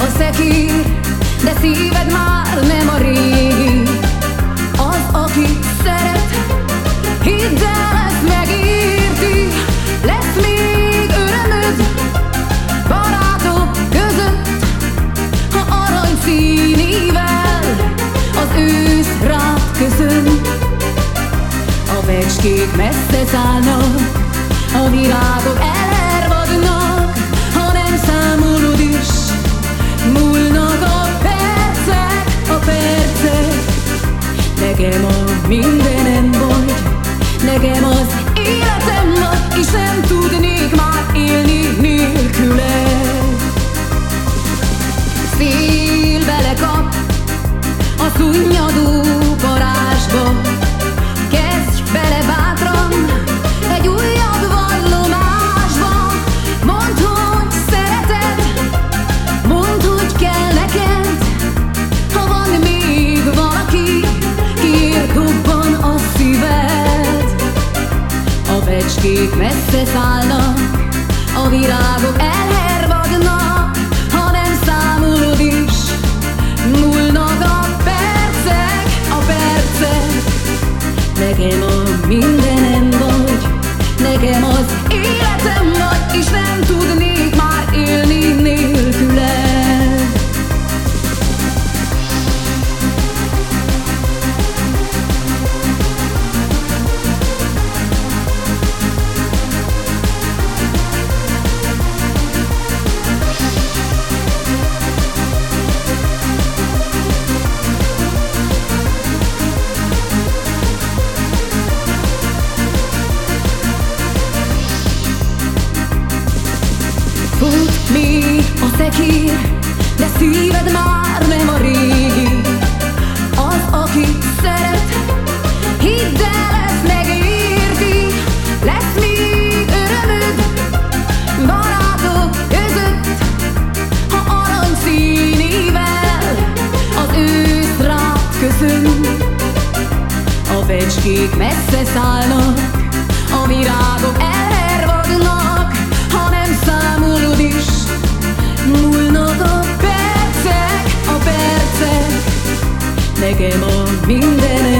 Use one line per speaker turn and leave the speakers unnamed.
A szekír, de szíved már nem a régi. Az, aki szeret, hidd el, ezt megírti Lesz még örömöd barátok között Ha arany színivel az ősz rád köszön. A becskék messze szállnak, a virágok elhervadnak Nekem a mindenem vagy, nekem az életem vagy És nem tudnék már élni nélküled Szél belekap a szunnyadó parázsba Becskék messze szállnak, a virágok elhervadnak Ha nem számolod is, múlnak a percek, a percek. Nekem a mindenem vagy, nekem az életem vagy És nem tudnék még a szekír, de szíved már nem a régi Az, aki szeret, hidd el, ezt megérti. Lesz még örömöd barátok között Ha arany színivel az ősz rád köszön A becskék messze szállnak, a virágok elhervadnak Nekem a mindenem